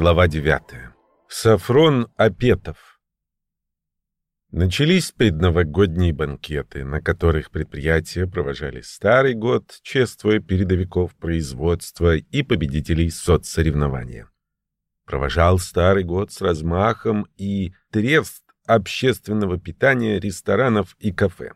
Глава 9. Сафрон Апетов. Начались предновогодние банкеты, на которых предприятия провожали старый год, чествуя передовиков производства и победителей соцсоревнования. Провожал старый год с размахом и трест общественного питания ресторанов и кафе.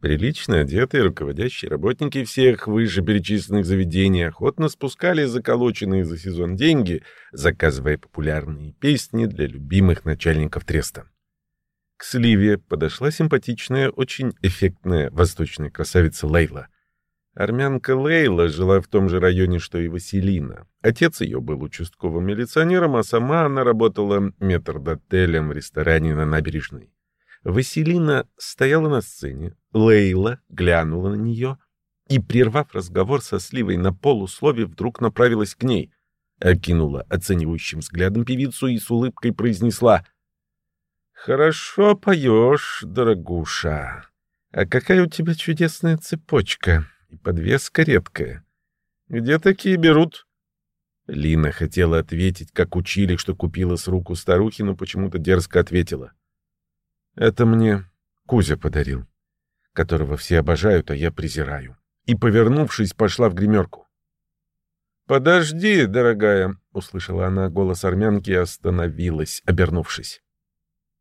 Прилично одетые руководящие работники всех вышеперечисленных заведений охотно спускали заколоченные за сезон деньги, заказывая популярные песни для любимых начальников треста. К Сливе подошла симпатичная, очень эффектная восточная красавица Лейла. Армянка Лейла жила в том же районе, что и Василина. Отец ее был участковым милиционером, а сама она работала метрдотелем в ресторане на набережной. Василина стояла на сцене, Лейла глянула на нее и, прервав разговор со Сливой на полуслове, вдруг направилась к ней, окинула оценивающим взглядом певицу и с улыбкой произнесла «Хорошо поешь, дорогуша. А какая у тебя чудесная цепочка и подвеска редкая. Где такие берут?» Лина хотела ответить, как учили, что купила с руку старухи, но почему-то дерзко ответила. Это мне Кузя подарил, которого все обожают, а я презираю. И, повернувшись, пошла в гримерку. «Подожди, дорогая», — услышала она голос армянки и остановилась, обернувшись.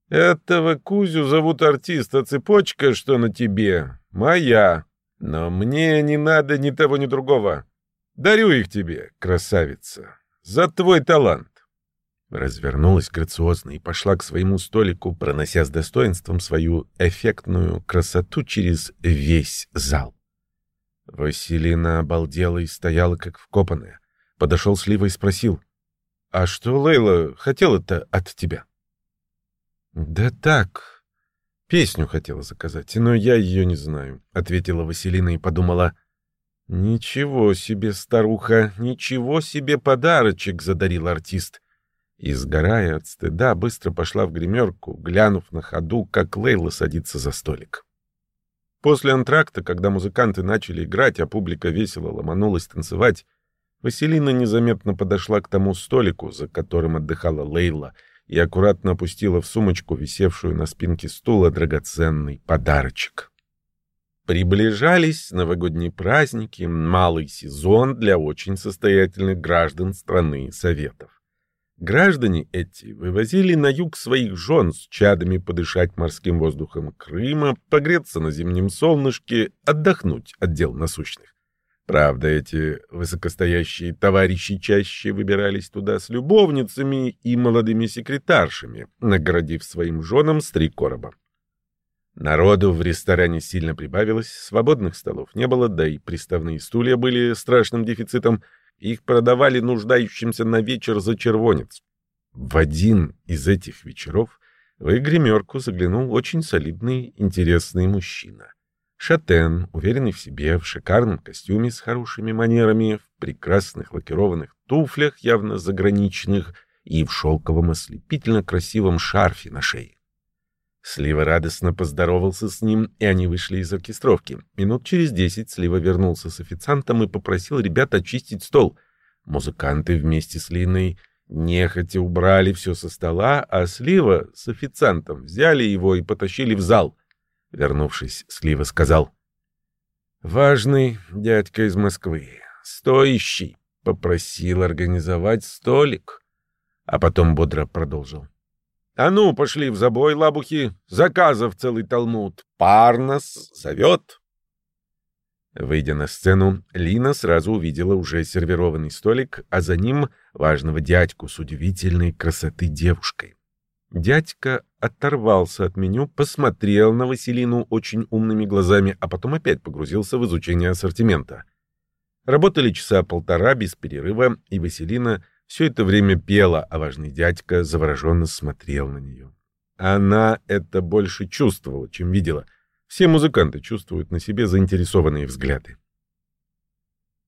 «Этого Кузю зовут артист, а цепочка, что на тебе, моя. Но мне не надо ни того, ни другого. Дарю их тебе, красавица, за твой талант развернулась грациозно и пошла к своему столику, пронося с достоинством свою эффектную красоту через весь зал. Василина обалдела и стояла как вкопанная. Подошел Слива и спросил, «А что Лейла хотела-то от тебя?» «Да так, песню хотела заказать, но я ее не знаю», — ответила Василина и подумала, «Ничего себе, старуха, ничего себе подарочек задарил артист» и, сгорая от стыда, быстро пошла в гримерку, глянув на ходу, как Лейла садится за столик. После антракта, когда музыканты начали играть, а публика весело ломанулась танцевать, Василина незаметно подошла к тому столику, за которым отдыхала Лейла, и аккуратно опустила в сумочку, висевшую на спинке стула, драгоценный подарочек. Приближались новогодние праздники, малый сезон для очень состоятельных граждан страны Советов. Граждане эти вывозили на юг своих жен с чадами подышать морским воздухом Крыма, погреться на зимнем солнышке, отдохнуть от дел насущных. Правда, эти высокостоящие товарищи чаще выбирались туда с любовницами и молодыми секретаршами, наградив своим женам с три короба. Народу в ресторане сильно прибавилось, свободных столов не было, да и приставные стулья были страшным дефицитом — их продавали нуждающимся на вечер за червонец. В один из этих вечеров в гримерку заглянул очень солидный, интересный мужчина. Шатен, уверенный в себе, в шикарном костюме с хорошими манерами, в прекрасных лакированных туфлях, явно заграничных, и в шелковом ослепительно красивом шарфе на шее. Слива радостно поздоровался с ним, и они вышли из оркестровки. Минут через десять Слива вернулся с официантом и попросил ребят очистить стол. Музыканты вместе с Линой нехотя убрали все со стола, а Слива с официантом взяли его и потащили в зал. Вернувшись, Слива сказал, «Важный дядька из Москвы, стоящий, попросил организовать столик». А потом бодро продолжил. А ну, пошли в забой, лабухи, заказов целый талмуд. Пар нас зовет. Выйдя на сцену, Лина сразу увидела уже сервированный столик, а за ним важного дядьку с удивительной красоты девушкой. Дядька оторвался от меню, посмотрел на Василину очень умными глазами, а потом опять погрузился в изучение ассортимента. Работали часа полтора без перерыва, и Василина — все это время пела, а важный дядька завороженно смотрел на нее. Она это больше чувствовала, чем видела. Все музыканты чувствуют на себе заинтересованные взгляды.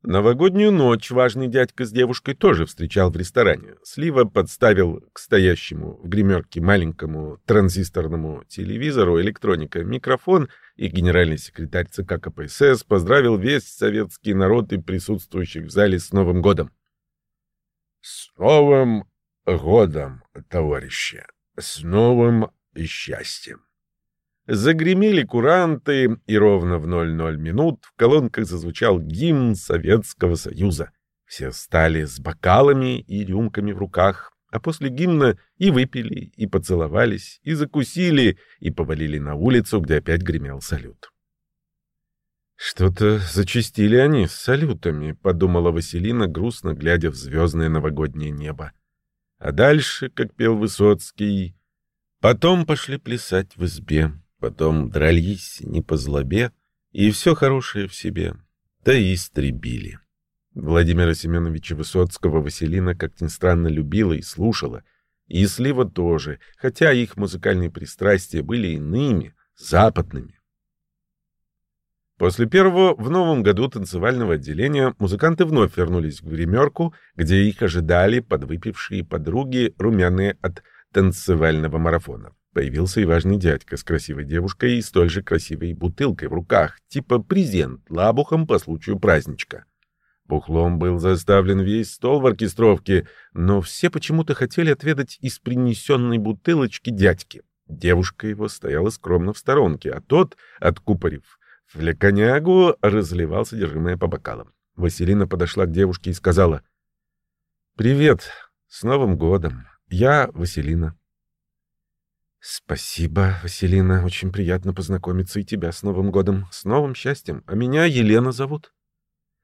Новогоднюю ночь важный дядька с девушкой тоже встречал в ресторане. Слива подставил к стоящему в гримерке маленькому транзисторному телевизору электроника микрофон, и генеральный секретарь ЦК КПСС поздравил весь советский народ и присутствующих в зале с Новым годом. С Новым годом, товарищи! С новым счастьем!» Загремели куранты, и ровно в 00 минут в колонках зазвучал гимн Советского Союза. Все стали с бокалами и рюмками в руках, а после гимна и выпили, и поцеловались, и закусили, и повалили на улицу, где опять гремел салют. «Что-то зачастили они с салютами», — подумала Василина, грустно глядя в звездное новогоднее небо. А дальше, как пел Высоцкий, потом пошли плясать в избе. Потом дрались не по злобе, и все хорошее в себе, да и истребили. Владимира Семеновича Высоцкого Василина, как ни странно, любила и слушала, и Слива тоже, хотя их музыкальные пристрастия были иными, западными. После первого в новом году танцевального отделения музыканты вновь вернулись в гримерку, где их ожидали подвыпившие подруги, румяные от танцевального марафона. Появился и важный дядька с красивой девушкой и столь же красивой бутылкой в руках, типа презент лабухом по случаю праздничка. Бухлом был заставлен весь стол в оркестровке, но все почему-то хотели отведать из принесенной бутылочки дядьки. Девушка его стояла скромно в сторонке, а тот, откупорив флеконягу, разливал содержимое по бокалам. Василина подошла к девушке и сказала, «Привет, с Новым годом! Я Василина». «Спасибо, Василина. Очень приятно познакомиться и тебя с Новым годом. С новым счастьем. А меня Елена зовут».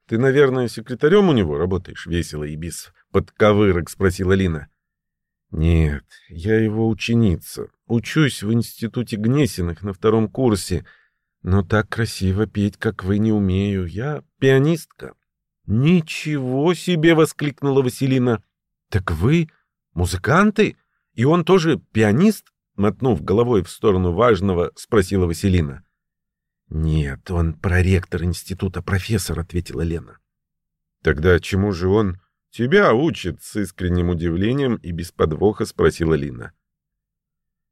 «Ты, наверное, секретарем у него работаешь?» — весело и без подковырок спросила Лина. «Нет, я его ученица. Учусь в институте Гнесиных на втором курсе. Но так красиво петь, как вы, не умею. Я пианистка». «Ничего себе!» — воскликнула Василина. «Так вы музыканты? И он тоже пианист?» Мотнув головой в сторону важного, спросила Василина. «Нет, он проректор института, профессор», — ответила Лена. «Тогда чему же он тебя учит?» — с искренним удивлением и без подвоха спросила Лина.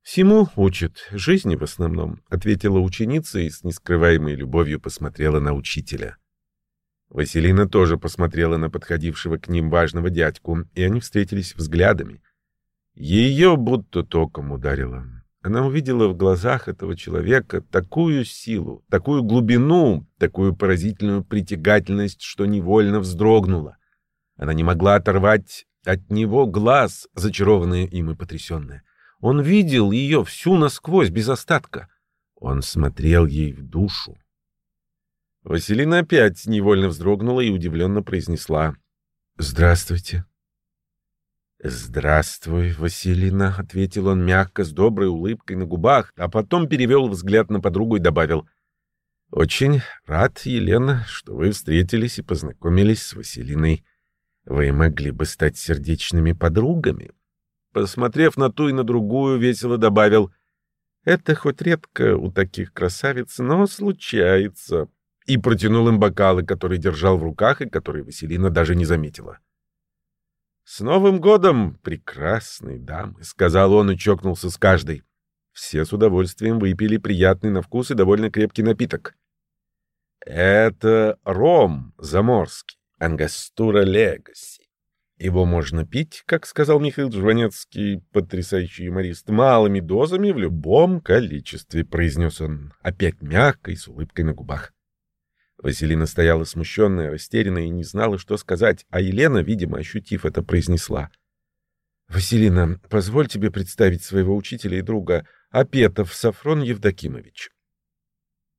«Всему учит, жизни в основном», — ответила ученица и с нескрываемой любовью посмотрела на учителя. Василина тоже посмотрела на подходившего к ним важного дядьку, и они встретились взглядами — ее будто током ударило. Она увидела в глазах этого человека такую силу, такую глубину, такую поразительную притягательность, что невольно вздрогнула. Она не могла оторвать от него глаз, зачарованные им и потрясенные. Он видел ее всю насквозь, без остатка. Он смотрел ей в душу. Василина опять невольно вздрогнула и удивленно произнесла «Здравствуйте». «Здравствуй, Василина», — ответил он мягко, с доброй улыбкой на губах, а потом перевел взгляд на подругу и добавил. «Очень рад, Елена, что вы встретились и познакомились с Василиной. Вы могли бы стать сердечными подругами». Посмотрев на ту и на другую, весело добавил. «Это хоть редко у таких красавиц, но случается». И протянул им бокалы, которые держал в руках и которые Василина даже не заметила. «С Новым годом, прекрасные дамы!» — сказал он и чокнулся с каждой. Все с удовольствием выпили приятный на вкус и довольно крепкий напиток. «Это ром заморский, ангастура легаси. Его можно пить, как сказал Михаил Жванецкий, потрясающий юморист, малыми дозами в любом количестве», — произнес он, опять мягко и с улыбкой на губах. Василина стояла смущенная, растерянная и не знала, что сказать, а Елена, видимо, ощутив это, произнесла. «Василина, позволь тебе представить своего учителя и друга, Апетов Сафрон Евдокимович».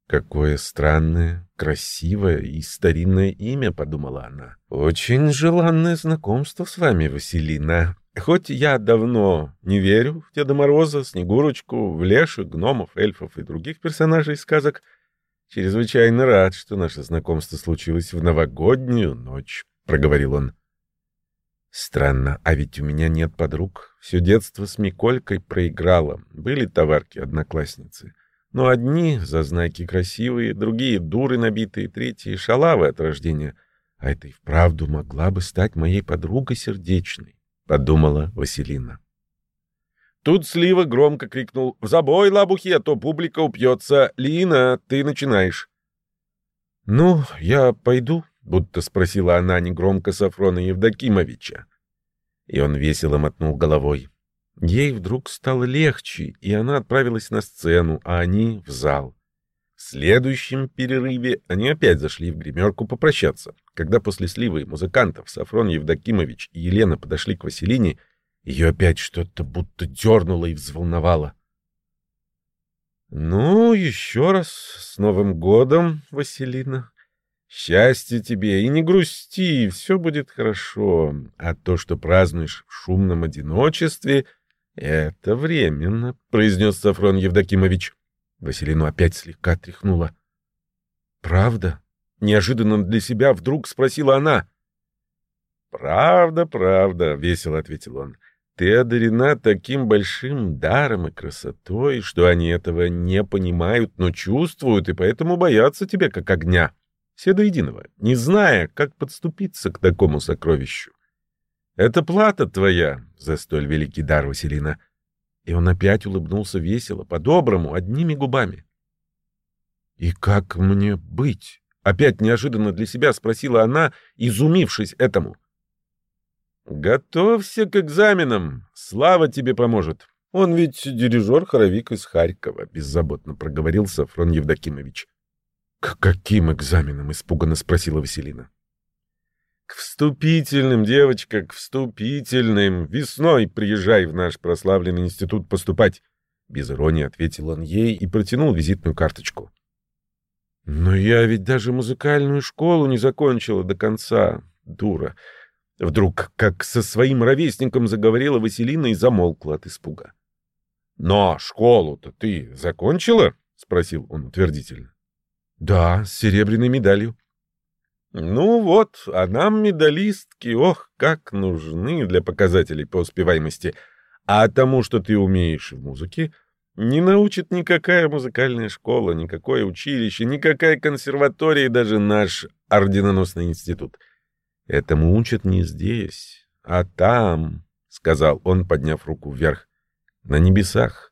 «Какое странное, красивое и старинное имя», — подумала она. «Очень желанное знакомство с вами, Василина. Хоть я давно не верю в Деда Мороза, Снегурочку, в леших, гномов, эльфов и других персонажей сказок, — Чрезвычайно рад, что наше знакомство случилось в новогоднюю ночь, проговорил он. Странно, а ведь у меня нет подруг. Все детство с Миколькой проиграла. Были товарки-одноклассницы. Но одни зазнайки красивые, другие дуры набитые, третьи шалавы от рождения. А это и вправду могла бы стать моей подругой сердечной, подумала Василина. Тут Слива громко крикнул «В забой, лабухи, а то публика упьется! Лина, ты начинаешь!» «Ну, я пойду», — будто спросила она негромко Сафрона Евдокимовича. И он весело мотнул головой. Ей вдруг стало легче, и она отправилась на сцену, а они — в зал. В следующем перерыве они опять зашли в гримерку попрощаться. Когда после сливы музыкантов Сафрон Евдокимович и Елена подошли к Василине, ее опять что-то будто дернуло и взволновало. «Ну, еще раз с Новым годом, Василина!» Счастья тебе и не грусти, все будет хорошо. А то, что празднуешь в шумном одиночестве, это временно, произнес Сафрон Евдокимович. Василину опять слегка тряхнула. Правда? Неожиданно для себя вдруг спросила она. Правда, правда, весело ответил он. Ты одарена таким большим даром и красотой, что они этого не понимают, но чувствуют и поэтому боятся тебя как огня все до единого, не зная, как подступиться к такому сокровищу. Это плата твоя за столь великий дар, Василина. И он опять улыбнулся весело, по-доброму, одними губами. И как мне быть? Опять неожиданно для себя спросила она, изумившись этому. Готовься к экзаменам. Слава тебе поможет. Он ведь дирижер-хоровик из Харькова, беззаботно проговорил Сафрон Евдокимович. «К каким экзаменам?» — испуганно спросила Василина. «К вступительным, девочка, к вступительным. Весной приезжай в наш прославленный институт поступать». Без иронии ответил он ей и протянул визитную карточку. «Но я ведь даже музыкальную школу не закончила до конца, дура». Вдруг, как со своим ровесником заговорила Василина и замолкла от испуга. «Но школу-то ты закончила?» — спросил он утвердительно. Да, с серебряной медалью. Ну вот, а нам медалистки, ох, как нужны для показателей по успеваемости. А тому, что ты умеешь в музыке, не научит никакая музыкальная школа, никакое училище, никакая консерватория и даже наш орденоносный институт. Этому учат не здесь, а там, — сказал он, подняв руку вверх, — на небесах.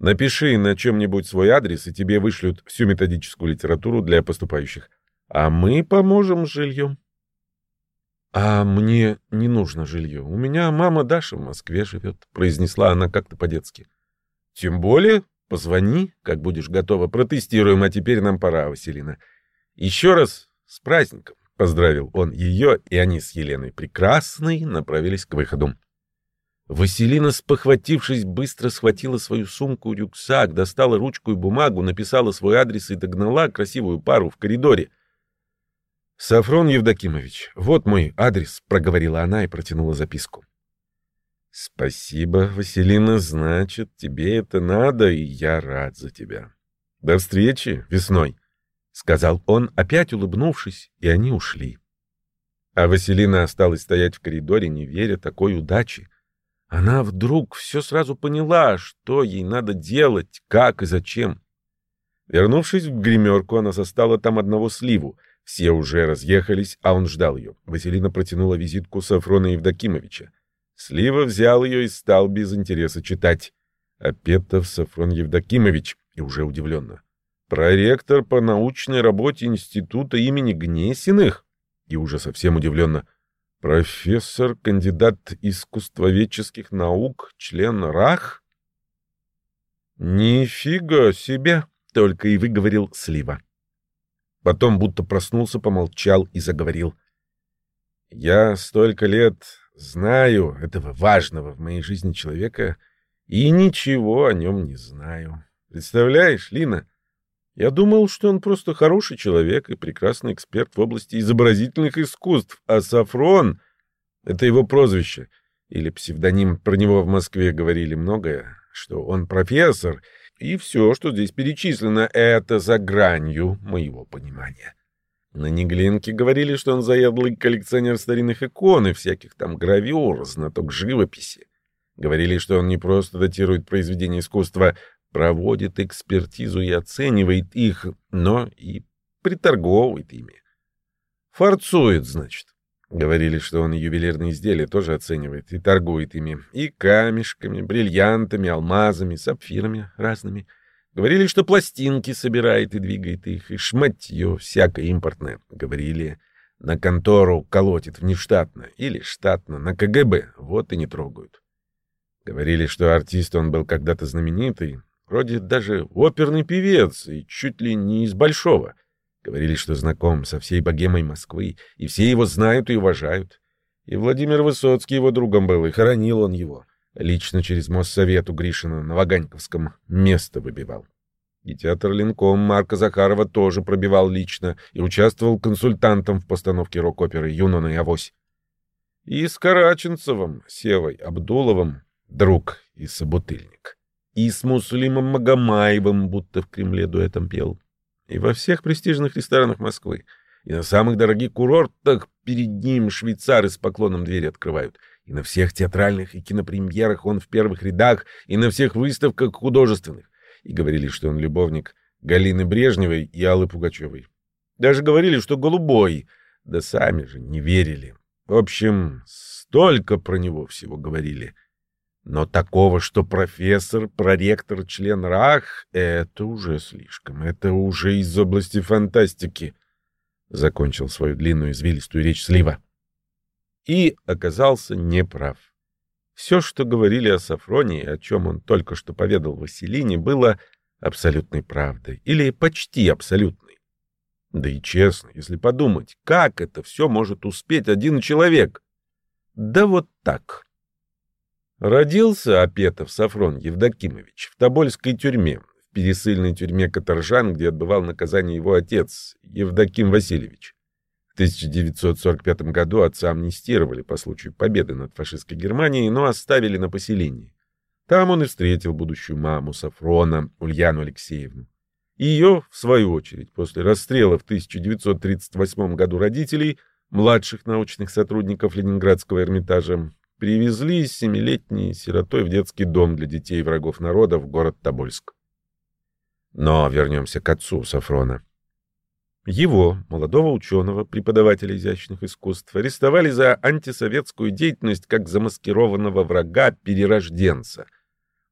Напиши на чем-нибудь свой адрес, и тебе вышлют всю методическую литературу для поступающих. А мы поможем с жильем. — А мне не нужно жилье. У меня мама Даша в Москве живет, — произнесла она как-то по-детски. — Тем более, позвони, как будешь готова, протестируем, а теперь нам пора, Василина. Еще раз с праздником, — поздравил он ее, и они с Еленой Прекрасной направились к выходу. Василина, спохватившись, быстро схватила свою сумку-рюкзак, достала ручку и бумагу, написала свой адрес и догнала красивую пару в коридоре. «Сафрон Евдокимович, вот мой адрес», — проговорила она и протянула записку. «Спасибо, Василина, значит, тебе это надо, и я рад за тебя. До встречи весной», — сказал он, опять улыбнувшись, и они ушли. А Василина осталась стоять в коридоре, не веря такой удаче. Она вдруг все сразу поняла, что ей надо делать, как и зачем. Вернувшись в гримерку, она застала там одного сливу. Все уже разъехались, а он ждал ее. Василина протянула визитку Сафрона Евдокимовича. Слива взял ее и стал без интереса читать. Апетов Сафрон Евдокимович, и уже удивленно. Проректор по научной работе института имени Гнесиных, и уже совсем удивленно. Профессор, кандидат искусствоведческих наук, член РАХ? Нифига себе, только и выговорил Слива. Потом будто проснулся, помолчал и заговорил. Я столько лет знаю этого важного в моей жизни человека и ничего о нем не знаю. Представляешь, Лина, я думал, что он просто хороший человек и прекрасный эксперт в области изобразительных искусств, а Сафрон — это его прозвище или псевдоним. Про него в Москве говорили многое, что он профессор, и все, что здесь перечислено, это за гранью моего понимания. На Неглинке говорили, что он заядлый коллекционер старинных икон и всяких там гравюр, знаток живописи. Говорили, что он не просто датирует произведения искусства, проводит экспертизу и оценивает их, но и приторговывает ими. Форцует, значит. Говорили, что он ювелирные изделия тоже оценивает и торгует ими. И камешками, бриллиантами, алмазами, сапфирами разными. Говорили, что пластинки собирает и двигает их, и шматье всякое импортное. Говорили, На контору колотит внештатно или штатно на КГБ, вот и не трогают. Говорили, что артист он был когда-то знаменитый, вроде даже оперный певец, и чуть ли не из Большого. Говорили, что знаком со всей богемой Москвы, и все его знают и уважают. И Владимир Высоцкий его другом был, и хоронил он его. Лично через Моссовету Гришина на Ваганьковском место выбивал. И театр Ленком Марка Захарова тоже пробивал лично и участвовал консультантом в постановке рок-оперы «Юнона и Авось». И с Караченцевым, Севой Абдуловым, друг и собутыльник. И с Муслимом Магомаевым, будто в Кремле дуэтом пел. И во всех престижных ресторанах Москвы. И на самых дорогих курортах перед ним швейцары с поклоном двери открывают. И на всех театральных и кинопремьерах он в первых рядах, и на всех выставках художественных и говорили, что он любовник Галины Брежневой и Аллы Пугачевой. Даже говорили, что голубой, да сами же не верили. В общем, столько про него всего говорили. Но такого, что профессор, проректор, член РАХ, это уже слишком. Это уже из области фантастики. Закончил свою длинную извилистую речь Слива. И оказался неправ. Все, что говорили о Сафронии, о чем он только что поведал Василине, было абсолютной правдой или почти абсолютной. Да и честно, если подумать, как это все может успеть один человек? Да вот так. Родился Апетов Сафрон Евдокимович в Тобольской тюрьме, в пересыльной тюрьме Каторжан, где отбывал наказание его отец, Евдоким Васильевич. В 1945 году отца амнистировали по случаю победы над фашистской Германией, но оставили на поселении. Там он и встретил будущую маму Сафрона, Ульяну Алексеевну. Ее, в свою очередь, после расстрела в 1938 году родителей, младших научных сотрудников Ленинградского Эрмитажа, привезли семилетней сиротой в детский дом для детей врагов народа в город Тобольск. Но вернемся к отцу Сафрона. Его, молодого ученого, преподавателя изящных искусств, арестовали за антисоветскую деятельность как замаскированного врага-перерожденца.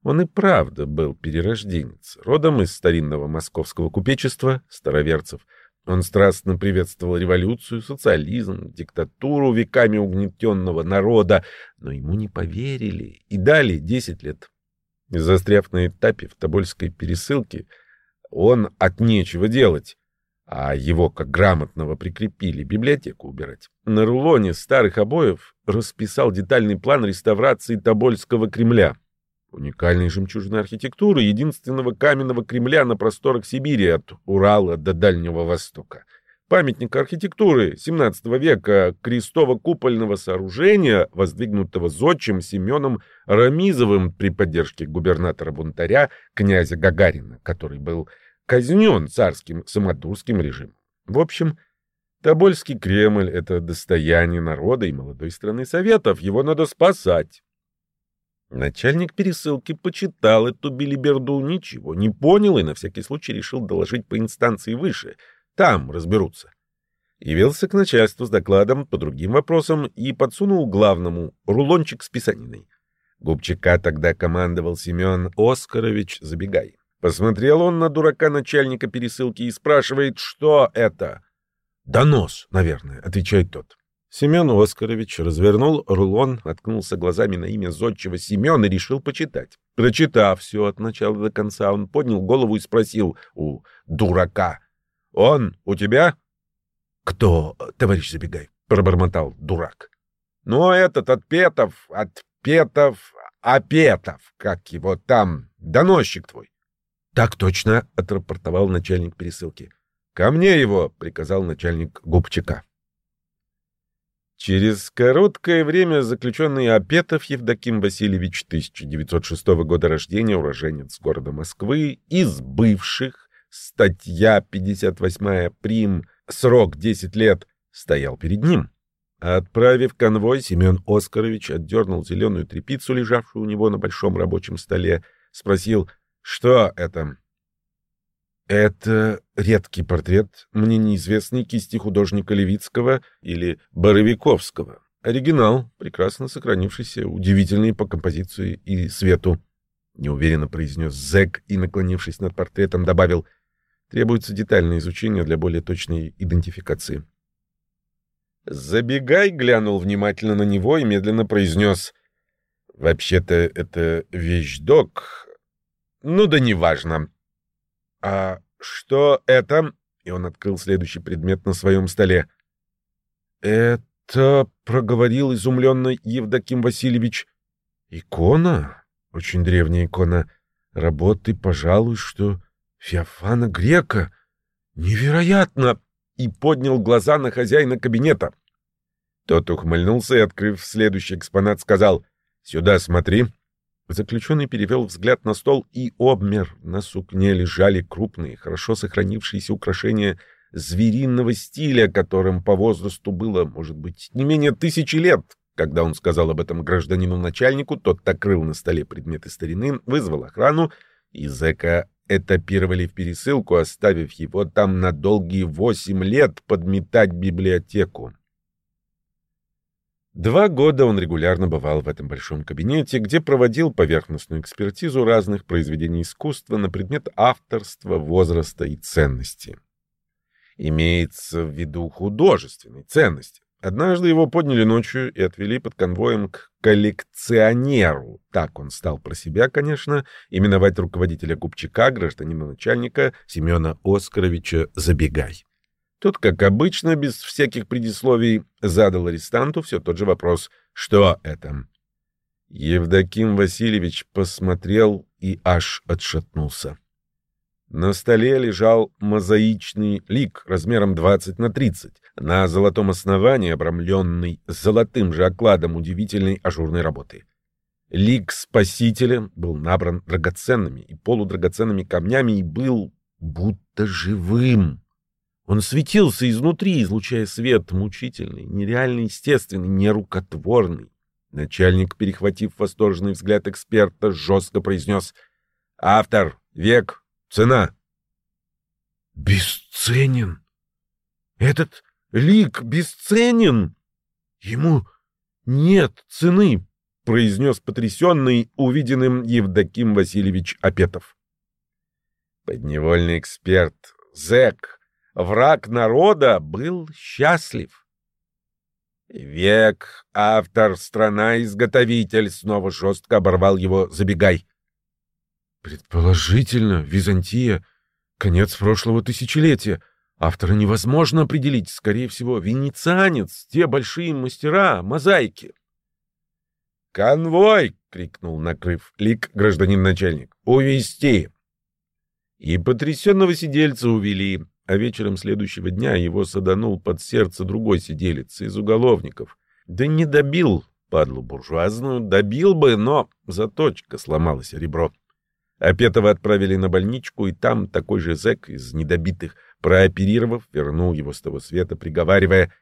Он и правда был перерожденец, родом из старинного московского купечества, староверцев. Он страстно приветствовал революцию, социализм, диктатуру веками угнетенного народа, но ему не поверили и дали 10 лет. Застряв на этапе в Тобольской пересылке, он от нечего делать а его, как грамотного, прикрепили библиотеку убирать. На рулоне старых обоев расписал детальный план реставрации Тобольского Кремля. Уникальной жемчужной архитектуры единственного каменного Кремля на просторах Сибири от Урала до Дальнего Востока. Памятник архитектуры XVII века крестово-купольного сооружения, воздвигнутого зодчим Семеном Рамизовым при поддержке губернатора-бунтаря князя Гагарина, который был казнен царским самодурским режимом. В общем, Тобольский Кремль — это достояние народа и молодой страны Советов, его надо спасать. Начальник пересылки почитал эту билиберду, ничего не понял и на всякий случай решил доложить по инстанции выше. Там разберутся. Явился к начальству с докладом по другим вопросам и подсунул главному рулончик с писаниной. Губчака тогда командовал Семен Оскарович Забегай. Посмотрел он на дурака начальника пересылки и спрашивает, что это. «Донос, наверное», — отвечает тот. Семен Оскарович развернул рулон, откнулся глазами на имя зодчего Семен и решил почитать. Прочитав все от начала до конца, он поднял голову и спросил у дурака. «Он у тебя?» «Кто, товарищ Забегай?» — пробормотал дурак. «Ну, этот Отпетов, Отпетов, Апетов, как его там, доносчик твой». Так точно, отрапортовал начальник пересылки. Ко мне его, приказал начальник губчика. Через короткое время заключенный Апетов Евдоким Васильевич, 1906 года рождения, уроженец города Москвы, из бывших, статья 58 прим, срок 10 лет, стоял перед ним. Отправив конвой, Семен Оскарович отдернул зеленую тряпицу, лежавшую у него на большом рабочем столе, спросил — что это? Это редкий портрет, мне неизвестный кисти художника Левицкого или Боровиковского. Оригинал, прекрасно сохранившийся, удивительный по композиции и свету. Неуверенно произнес Зэк и, наклонившись над портретом, добавил, требуется детальное изучение для более точной идентификации. Забегай глянул внимательно на него и медленно произнес. «Вообще-то это вещдок. Ну да неважно. А что это?» И он открыл следующий предмет на своем столе. «Это...» — проговорил изумленно Евдоким Васильевич. «Икона? Очень древняя икона. Работы, пожалуй, что Феофана Грека. Невероятно!» И поднял глаза на хозяина кабинета. Тот ухмыльнулся и, открыв следующий экспонат, сказал «Сюда смотри». Заключенный перевел взгляд на стол и обмер. На сукне лежали крупные, хорошо сохранившиеся украшения звериного стиля, которым по возрасту было, может быть, не менее тысячи лет. Когда он сказал об этом гражданину-начальнику, тот накрыл на столе предметы старины, вызвал охрану, и зэка этапировали в пересылку, оставив его там на долгие восемь лет подметать библиотеку. Два года он регулярно бывал в этом большом кабинете, где проводил поверхностную экспертизу разных произведений искусства на предмет авторства, возраста и ценности. Имеется в виду художественной ценности. Однажды его подняли ночью и отвели под конвоем к коллекционеру. Так он стал про себя, конечно, именовать руководителя Губчака, гражданина начальника Семена Оскаровича Забегай. Тот, как обычно, без всяких предисловий, задал арестанту все тот же вопрос «Что это?». Евдоким Васильевич посмотрел и аж отшатнулся. На столе лежал мозаичный лик размером 20 на 30, на золотом основании, обрамленный золотым же окладом удивительной ажурной работы. Лик Спасителя был набран драгоценными и полудрагоценными камнями и был будто живым. Он светился изнутри, излучая свет мучительный, нереально естественный, нерукотворный. Начальник, перехватив восторженный взгляд эксперта, жестко произнес «Автор, век, Цена. Бесценен. Этот лик бесценен. Ему нет цены, произнес потрясенный увиденным Евдоким Васильевич Апетов. Подневольный эксперт, зэк, враг народа был счастлив. Век, автор, страна-изготовитель, снова жестко оборвал его «Забегай». Предположительно, Византия, конец прошлого тысячелетия. Автора невозможно определить, скорее всего, венецианец, те большие мастера, мозаики. «Конвой!» — крикнул, накрыв лик гражданин-начальник. «Увести!» И потрясенного сидельца увели, а вечером следующего дня его саданул под сердце другой сиделец из уголовников. Да не добил, падлу буржуазную, добил бы, но заточка сломалась ребро. Апетова отправили на больничку, и там такой же зэк из недобитых, прооперировав, вернул его с того света, приговаривая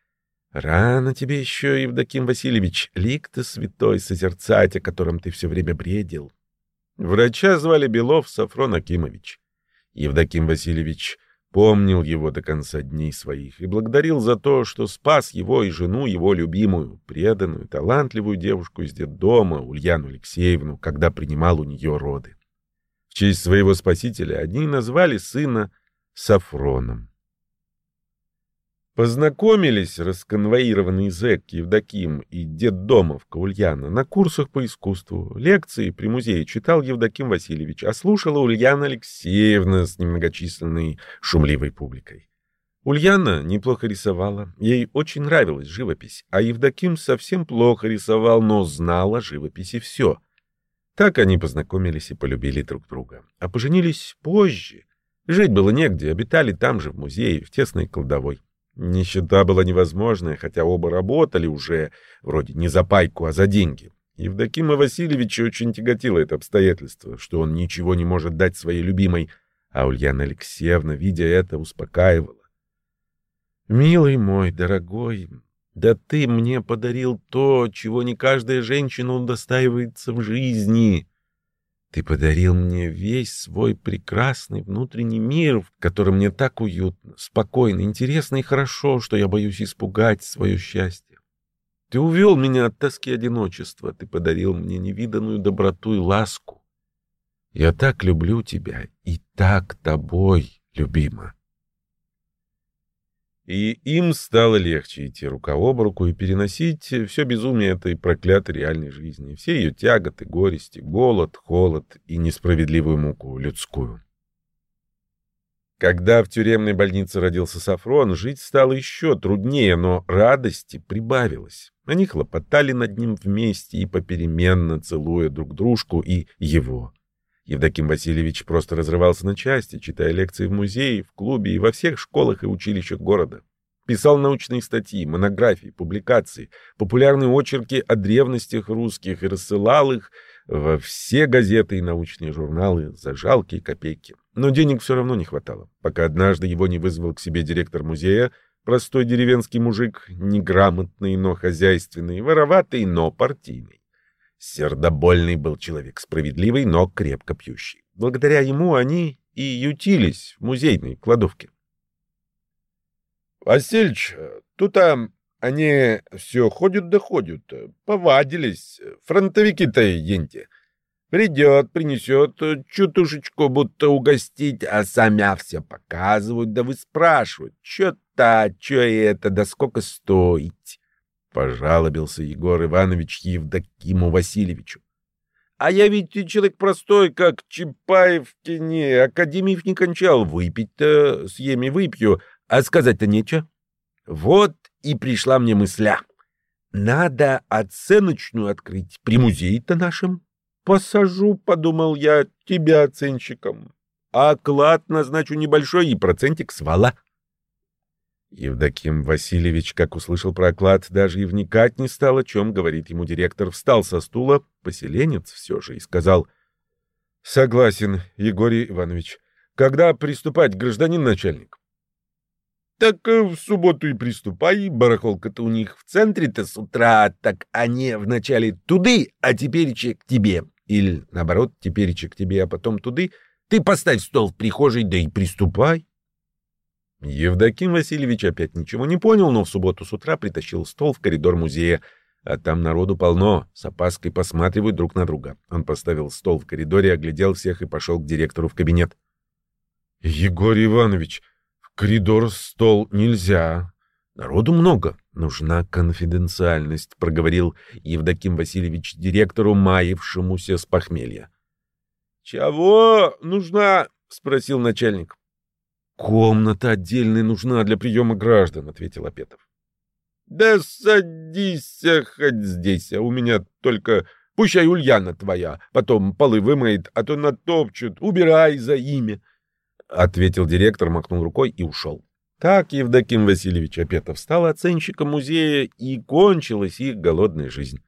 «Рано тебе еще, Евдоким Васильевич, лик ты святой созерцать, о котором ты все время бредил». Врача звали Белов Сафрон Акимович. Евдоким Васильевич помнил его до конца дней своих и благодарил за то, что спас его и жену его любимую, преданную, талантливую девушку из детдома, Ульяну Алексеевну, когда принимал у нее роды честь своего спасителя одни назвали сына Сафроном. Познакомились расконвоированный зэк Евдоким и дед Домовка Ульяна на курсах по искусству. Лекции при музее читал Евдоким Васильевич, а слушала Ульяна Алексеевна с немногочисленной шумливой публикой. Ульяна неплохо рисовала, ей очень нравилась живопись, а Евдоким совсем плохо рисовал, но знал о живописи все — так они познакомились и полюбили друг друга. А поженились позже. Жить было негде, обитали там же, в музее, в тесной кладовой. Нищета была невозможная, хотя оба работали уже, вроде не за пайку, а за деньги. Евдокима Васильевича очень тяготило это обстоятельство, что он ничего не может дать своей любимой, а Ульяна Алексеевна, видя это, успокаивала. «Милый мой, дорогой, да ты мне подарил то, чего не каждая женщина удостаивается в жизни. Ты подарил мне весь свой прекрасный внутренний мир, в котором мне так уютно, спокойно, интересно и хорошо, что я боюсь испугать свое счастье. Ты увел меня от тоски одиночества, ты подарил мне невиданную доброту и ласку. Я так люблю тебя и так тобой, любима. И им стало легче идти рука об руку и переносить все безумие этой проклятой реальной жизни, все ее тяготы, горести, голод, холод и несправедливую муку людскую. Когда в тюремной больнице родился Сафрон, жить стало еще труднее, но радости прибавилось. Они хлопотали над ним вместе и попеременно целуя друг дружку и его. Евдоким Васильевич просто разрывался на части, читая лекции в музее, в клубе и во всех школах и училищах города. Писал научные статьи, монографии, публикации, популярные очерки о древностях русских и рассылал их во все газеты и научные журналы за жалкие копейки. Но денег все равно не хватало, пока однажды его не вызвал к себе директор музея, простой деревенский мужик, неграмотный, но хозяйственный, вороватый, но партийный. Сердобольный был человек, справедливый, но крепко пьющий. Благодаря ему они и ютились в музейной кладовке. — Васильич, тут там они все ходят да ходят, повадились, фронтовики-то енте. Придет, принесет чутушечку, будто угостить, а сами все показывают, да вы спрашивают, что-то, что это, да сколько стоит. — пожалобился Егор Иванович Евдокиму Васильевичу. — А я ведь человек простой, как Чапаев в кине, академиев не кончал, выпить-то с еми выпью, а сказать-то нечего. Вот и пришла мне мысля. Надо оценочную открыть при музее-то нашем. Посажу, подумал я, тебя оценщиком. А оклад назначу небольшой и процентик свала. Евдоким Васильевич, как услышал про оклад, даже и вникать не стал, о чем говорит ему директор, встал со стула, поселенец все же, и сказал — Согласен, Егорий Иванович. Когда приступать, гражданин начальник? — Так э, в субботу и приступай. Барахолка-то у них в центре-то с утра, так они вначале туды, а тепереча к тебе. Или, наоборот, тепереча к тебе, а потом туды. Ты поставь стол в прихожей, да и приступай. Евдоким Васильевич опять ничего не понял, но в субботу с утра притащил стол в коридор музея. А там народу полно, с опаской посматривают друг на друга. Он поставил стол в коридоре, оглядел всех и пошел к директору в кабинет. — Егорий Иванович, в коридор стол нельзя. Народу много. Нужна конфиденциальность, — проговорил Евдоким Васильевич директору, маявшемуся с похмелья. — Чего нужна? — спросил начальник. «Комната отдельная нужна для приема граждан», — ответил Апетов. «Да садись хоть здесь, а у меня только... Пущай Ульяна твоя, потом полы вымоет, а то натопчут, убирай за ими», — ответил директор, махнул рукой и ушел. Так Евдоким Васильевич Апетов стал оценщиком музея, и кончилась их голодная жизнь.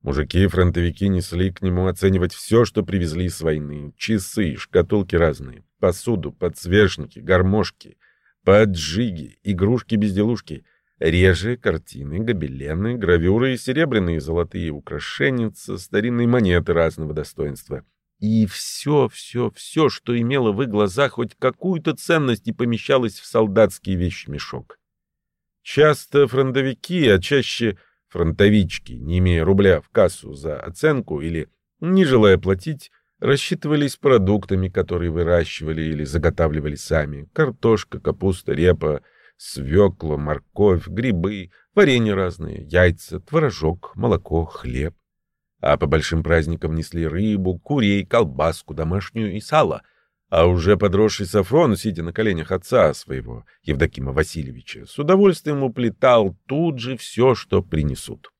Мужики и фронтовики несли к нему оценивать все, что привезли с войны. Часы, шкатулки разные, посуду, подсвечники, гармошки, поджиги, игрушки-безделушки, реже, картины, гобелены, гравюры, серебряные и золотые украшения, старинные монеты разного достоинства. И все, все, все, что имело в их глазах хоть какую-то ценность и помещалось в солдатский вещмешок. Часто фронтовики, а чаще Фронтовички, не имея рубля в кассу за оценку или не желая платить, рассчитывались продуктами, которые выращивали или заготавливали сами. Картошка, капуста, репа, свекла, морковь, грибы, варенье разные, яйца, творожок, молоко, хлеб. А по большим праздникам несли рыбу, курей, колбаску домашнюю и сало — а уже подросший Сафрон, сидя на коленях отца своего, Евдокима Васильевича, с удовольствием уплетал тут же все, что принесут.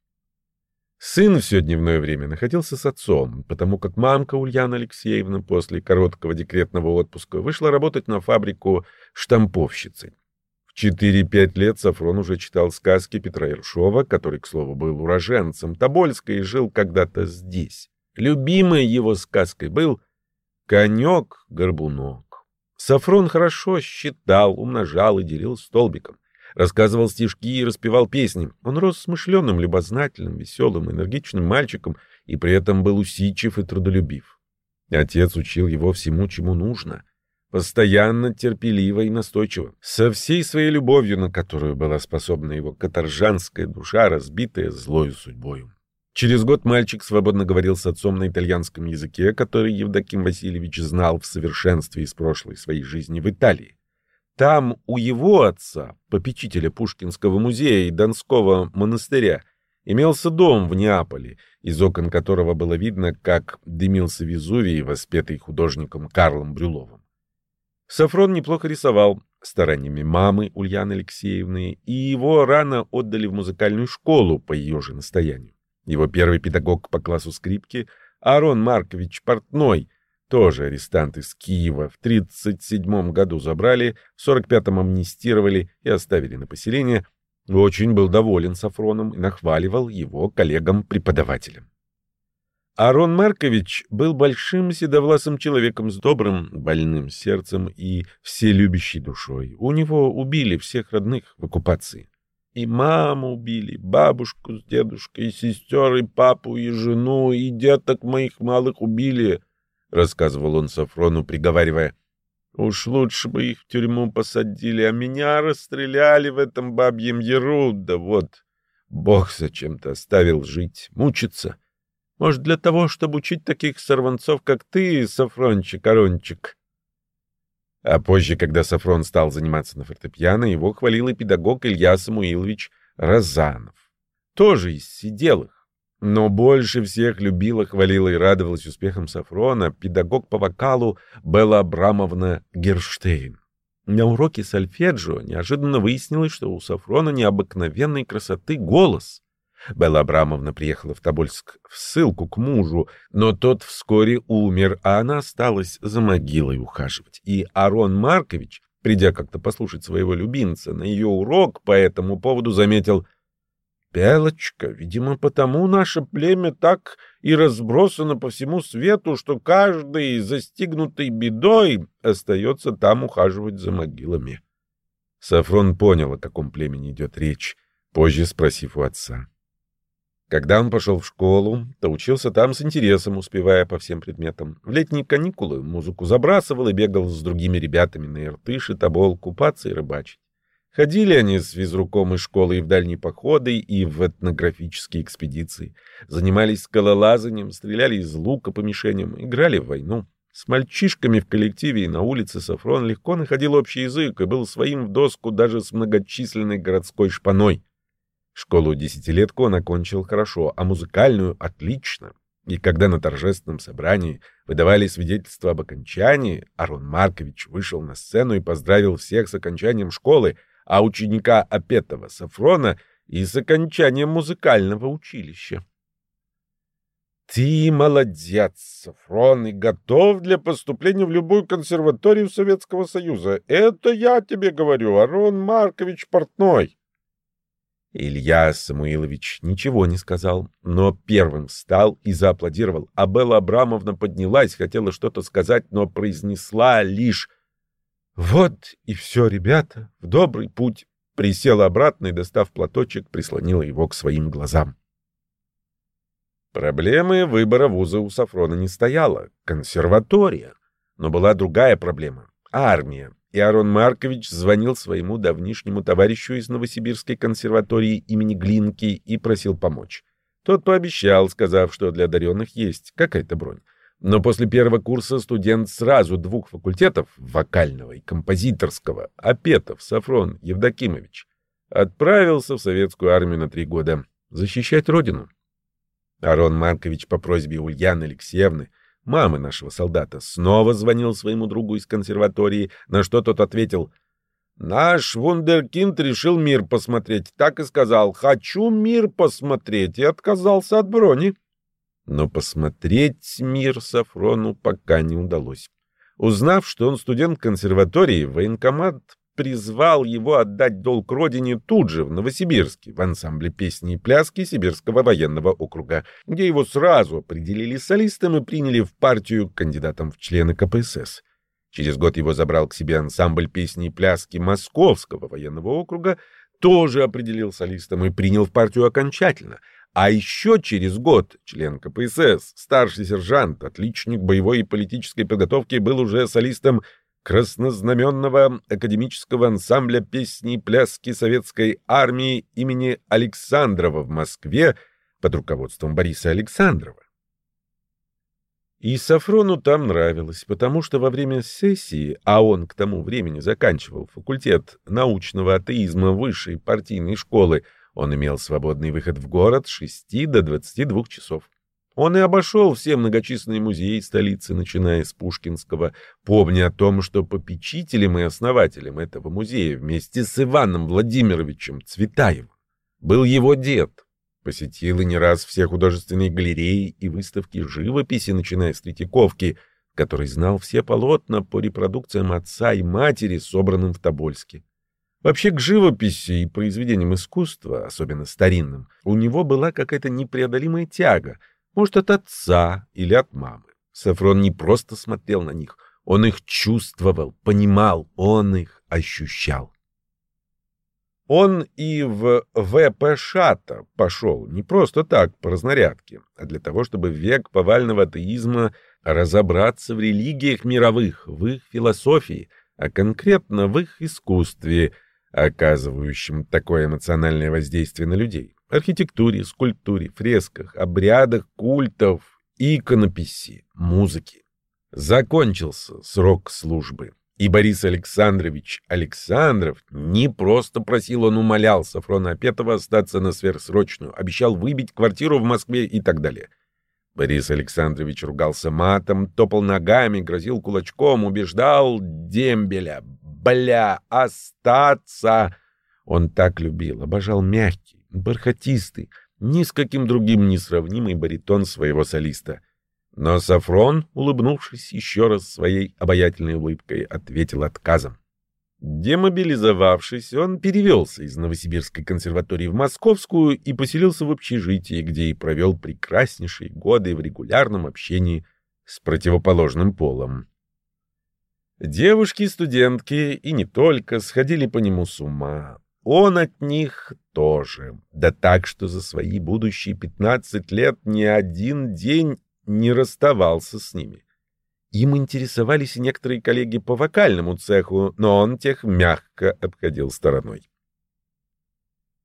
Сын все дневное время находился с отцом, потому как мамка Ульяна Алексеевна после короткого декретного отпуска вышла работать на фабрику штамповщицы. В 4-5 лет Сафрон уже читал сказки Петра Ершова, который, к слову, был уроженцем Тобольска и жил когда-то здесь. Любимой его сказкой был — Конек-горбунок. Сафрон хорошо считал, умножал и делил столбиком. Рассказывал стишки и распевал песни. Он рос смышленым, любознательным, веселым, энергичным мальчиком и при этом был усидчив и трудолюбив. Отец учил его всему, чему нужно. Постоянно, терпеливо и настойчиво. Со всей своей любовью, на которую была способна его каторжанская душа, разбитая злою судьбою. Через год мальчик свободно говорил с отцом на итальянском языке, который Евдоким Васильевич знал в совершенстве из прошлой своей жизни в Италии. Там у его отца, попечителя Пушкинского музея и Донского монастыря, имелся дом в Неаполе, из окон которого было видно, как дымился Везувий, воспетый художником Карлом Брюловым. Сафрон неплохо рисовал, стараниями мамы Ульяны Алексеевны, и его рано отдали в музыкальную школу по ее же настоянию. Его первый педагог по классу скрипки Арон Маркович Портной, тоже арестант из Киева, в 1937 году забрали, в 1945-м амнистировали и оставили на поселение, очень был доволен Сафроном и нахваливал его коллегам-преподавателям. Арон Маркович был большим седовласым человеком с добрым, больным сердцем и вселюбящей душой. У него убили всех родных в оккупации. И маму убили, бабушку с дедушкой, и сестер, и папу, и жену, и деток моих малых убили, — рассказывал он Сафрону, приговаривая. Уж лучше бы их в тюрьму посадили, а меня расстреляли в этом бабьем яру, да вот Бог зачем-то оставил жить, мучиться. Может, для того, чтобы учить таких сорванцов, как ты, Сафрончик-Арончик?» А позже, когда Сафрон стал заниматься на фортепиано, его хвалил и педагог Илья Самуилович Розанов. Тоже из сиделых. Но больше всех любила, хвалила и радовалась успехам Сафрона педагог по вокалу Белла Абрамовна Герштейн. На уроке сольфеджио неожиданно выяснилось, что у Сафрона необыкновенной красоты голос. Белла Абрамовна приехала в Тобольск в ссылку к мужу, но тот вскоре умер, а она осталась за могилой ухаживать. И Арон Маркович, придя как-то послушать своего любимца, на ее урок по этому поводу заметил «Белочка, видимо, потому наше племя так и разбросано по всему свету, что каждый, застигнутый бедой, остается там ухаживать за могилами». Сафрон понял, о каком племени идет речь, позже спросив у отца. Когда он пошел в школу, то учился там с интересом, успевая по всем предметам. В летние каникулы музыку забрасывал и бегал с другими ребятами на Иртыш и Тобол купаться и рыбачить. Ходили они с физруком из школы и в дальние походы, и в этнографические экспедиции. Занимались скалолазанием, стреляли из лука по мишеням, играли в войну. С мальчишками в коллективе и на улице Сафрон легко находил общий язык и был своим в доску даже с многочисленной городской шпаной. Школу-десятилетку он окончил хорошо, а музыкальную — отлично. И когда на торжественном собрании выдавали свидетельство об окончании, Арон Маркович вышел на сцену и поздравил всех с окончанием школы, а ученика Апетова Сафрона и с окончанием музыкального училища. «Ты молодец, Сафрон, и готов для поступления в любую консерваторию Советского Союза. Это я тебе говорю, Арон Маркович Портной». Илья Самуилович ничего не сказал, но первым встал и зааплодировал. А Белла Абрамовна поднялась, хотела что-то сказать, но произнесла лишь «Вот и все, ребята, в добрый путь». Присела обратно и, достав платочек, прислонила его к своим глазам. Проблемы выбора вуза у Сафрона не стояла. Консерватория. Но была другая проблема — армия и Арон Маркович звонил своему давнишнему товарищу из Новосибирской консерватории имени Глинки и просил помочь. Тот пообещал, сказав, что для одаренных есть какая-то бронь. Но после первого курса студент сразу двух факультетов, вокального и композиторского, Апетов Сафрон Евдокимович, отправился в советскую армию на три года защищать родину. Арон Маркович по просьбе Ульяны Алексеевны мамы нашего солдата, снова звонил своему другу из консерватории, на что тот ответил «Наш вундеркинд решил мир посмотреть, так и сказал «хочу мир посмотреть» и отказался от брони». Но посмотреть мир Сафрону пока не удалось. Узнав, что он студент консерватории, военкомат призвал его отдать долг родине тут же, в Новосибирске, в ансамбле песни и пляски Сибирского военного округа, где его сразу определили солистом и приняли в партию кандидатом в члены КПСС. Через год его забрал к себе ансамбль песни и пляски Московского военного округа, тоже определил солистом и принял в партию окончательно. А еще через год член КПСС, старший сержант, отличник боевой и политической подготовки, был уже солистом краснознаменного академического ансамбля песни и пляски советской армии имени Александрова в Москве под руководством Бориса Александрова. И Сафрону там нравилось, потому что во время сессии, а он к тому времени заканчивал факультет научного атеизма высшей партийной школы, он имел свободный выход в город с 6 до 22 часов. Он и обошел все многочисленные музеи столицы, начиная с Пушкинского, помня о том, что попечителем и основателем этого музея вместе с Иваном Владимировичем Цветаевым был его дед, Посетил и не раз все художественные галереи и выставки живописи, начиная с Третьяковки, который знал все полотна по репродукциям отца и матери, собранным в Тобольске. Вообще к живописи и произведениям искусства, особенно старинным, у него была какая-то непреодолимая тяга, может, от отца или от мамы. Сафрон не просто смотрел на них, он их чувствовал, понимал, он их ощущал. Он и в ВПШ-то пошел не просто так, по разнарядке, а для того, чтобы век повального атеизма разобраться в религиях мировых, в их философии, а конкретно в их искусстве, оказывающем такое эмоциональное воздействие на людей, архитектуре, скульптуре, фресках, обрядах, культов, иконописи, музыки. Закончился срок службы. И Борис Александрович Александров не просто просил, он умолял Сафрона Апетова остаться на сверхсрочную, обещал выбить квартиру в Москве и так далее. Борис Александрович ругался матом, топал ногами, грозил кулачком, убеждал дембеля, бля, остаться. Он так любил, обожал мягкий, бархатистый, ни с каким другим несравнимый баритон своего солиста — но Сафрон, улыбнувшись еще раз своей обаятельной улыбкой, ответил отказом. Демобилизовавшись, он перевелся из Новосибирской консерватории в Московскую и поселился в общежитии, где и провел прекраснейшие годы в регулярном общении с противоположным полом. Девушки-студентки, и не только, сходили по нему с ума. Он от них тоже. Да так, что за свои будущие пятнадцать лет ни один день не расставался с ними. Им интересовались и некоторые коллеги по вокальному цеху, но он тех мягко обходил стороной.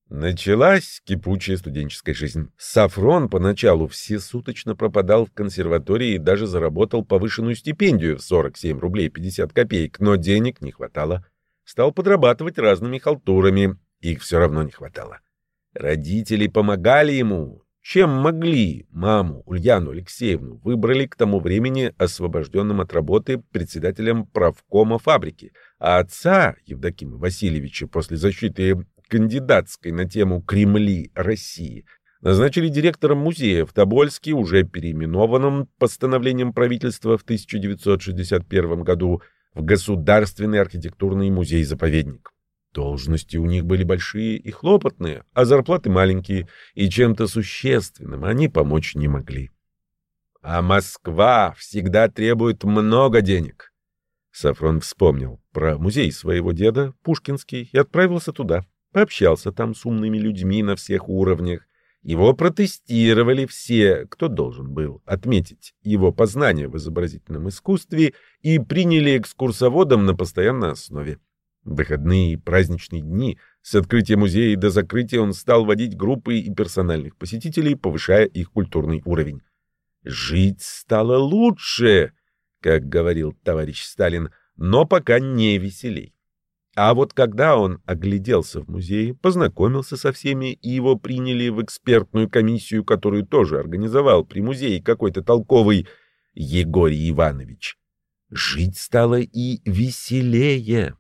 Началась кипучая студенческая жизнь. Сафрон поначалу всесуточно пропадал в консерватории и даже заработал повышенную стипендию в 47 рублей 50 копеек, но денег не хватало. Стал подрабатывать разными халтурами, их все равно не хватало. Родители помогали ему, чем могли маму Ульяну Алексеевну выбрали к тому времени освобожденным от работы председателем правкома фабрики, а отца Евдокима Васильевича после защиты кандидатской на тему «Кремли России» назначили директором музея в Тобольске, уже переименованным постановлением правительства в 1961 году в Государственный архитектурный музей-заповедник. Должности у них были большие и хлопотные, а зарплаты маленькие, и чем-то существенным они помочь не могли. А Москва всегда требует много денег. Сафрон вспомнил про музей своего деда, Пушкинский, и отправился туда. Пообщался там с умными людьми на всех уровнях. Его протестировали все, кто должен был отметить его познания в изобразительном искусстве, и приняли экскурсоводом на постоянной основе. Выходные и праздничные дни с открытия музея до закрытия он стал водить группы и персональных посетителей, повышая их культурный уровень. «Жить стало лучше», как говорил товарищ Сталин, но пока не веселей. А вот когда он огляделся в музее, познакомился со всеми, и его приняли в экспертную комиссию, которую тоже организовал при музее какой-то толковый Егорий Иванович, жить стало и веселее.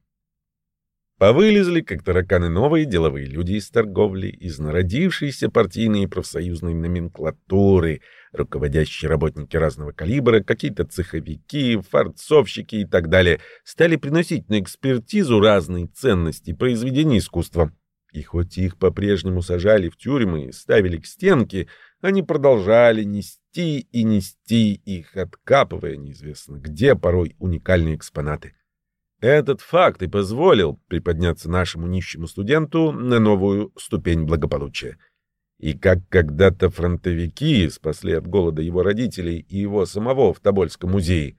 Повылезли, как тараканы, новые деловые люди из торговли, из народившейся партийной и профсоюзной номенклатуры, руководящие работники разного калибра, какие-то цеховики, фарцовщики и так далее, стали приносить на экспертизу разные ценности произведений искусства. И хоть их по-прежнему сажали в тюрьмы и ставили к стенке, они продолжали нести и нести их, откапывая неизвестно где порой уникальные экспонаты. Этот факт и позволил приподняться нашему нищему студенту на новую ступень благополучия. И как когда-то фронтовики спасли от голода его родителей и его самого в Тобольском музее,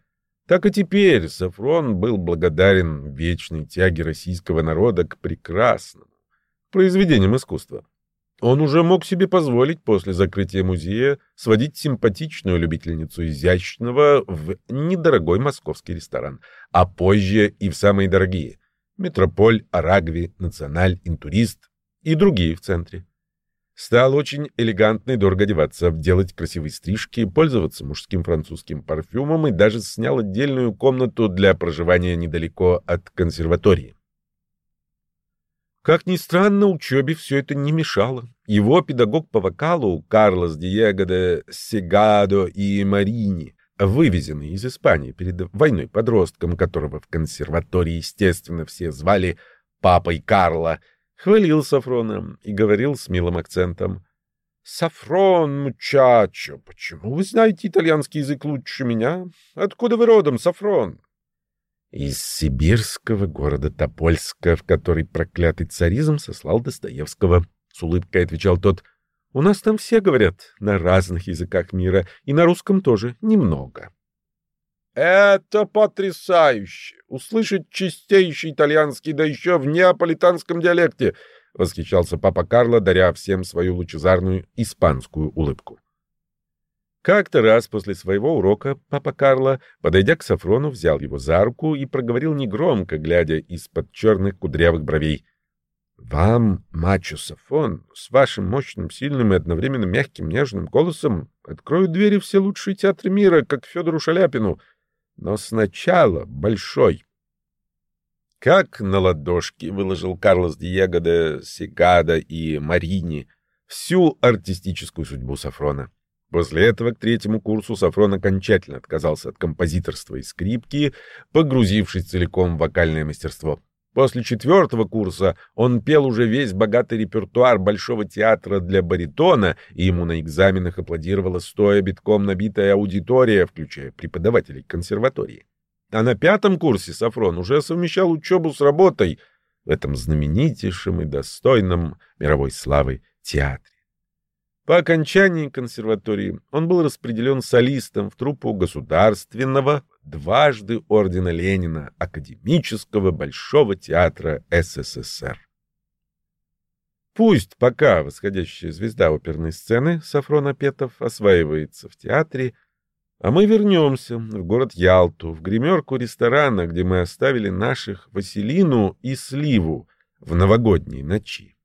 так и теперь Сафрон был благодарен вечной тяге российского народа к прекрасному произведениям искусства. Он уже мог себе позволить после закрытия музея сводить симпатичную любительницу изящного в недорогой московский ресторан, а позже и в самые дорогие — Метрополь, Арагви, Националь, Интурист и другие в центре. Стал очень элегантно и дорого одеваться, делать красивые стрижки, пользоваться мужским французским парфюмом и даже снял отдельную комнату для проживания недалеко от консерватории. Как ни странно, учебе все это не мешало. Его педагог по вокалу Карлос Диего де Сегадо и Марини, вывезенный из Испании перед войной подростком, которого в консерватории, естественно, все звали папой Карла, хвалил Сафрона и говорил с милым акцентом. «Сафрон, мучачо, почему вы знаете итальянский язык лучше меня? Откуда вы родом, Сафрон?» Из сибирского города Топольска, в который проклятый царизм сослал Достоевского. С улыбкой отвечал тот. У нас там все говорят на разных языках мира, и на русском тоже немного. Это потрясающе! Услышать чистейший итальянский, да еще в неаполитанском диалекте! — восхищался папа Карло, даря всем свою лучезарную испанскую улыбку. Как-то раз после своего урока папа Карло, подойдя к Сафрону, взял его за руку и проговорил негромко, глядя из-под черных кудрявых бровей. «Вам, мачо Сафон, с вашим мощным, сильным и одновременно мягким, нежным голосом откроют двери все лучшие театры мира, как Федору Шаляпину. Но сначала большой». Как на ладошке выложил Карлос Диего де Сегада и Марини всю артистическую судьбу Сафрона. После этого к третьему курсу Сафрон окончательно отказался от композиторства и скрипки, погрузившись целиком в вокальное мастерство. После четвертого курса он пел уже весь богатый репертуар Большого театра для баритона, и ему на экзаменах аплодировала стоя битком набитая аудитория, включая преподавателей консерватории. А на пятом курсе Сафрон уже совмещал учебу с работой в этом знаменитейшем и достойном мировой славы театре. По окончании консерватории он был распределен солистом в труппу государственного дважды ордена Ленина Академического Большого театра СССР. Пусть пока восходящая звезда оперной сцены Сафрон Апетов осваивается в театре, а мы вернемся в город Ялту, в гримерку ресторана, где мы оставили наших Василину и Сливу в новогодней ночи.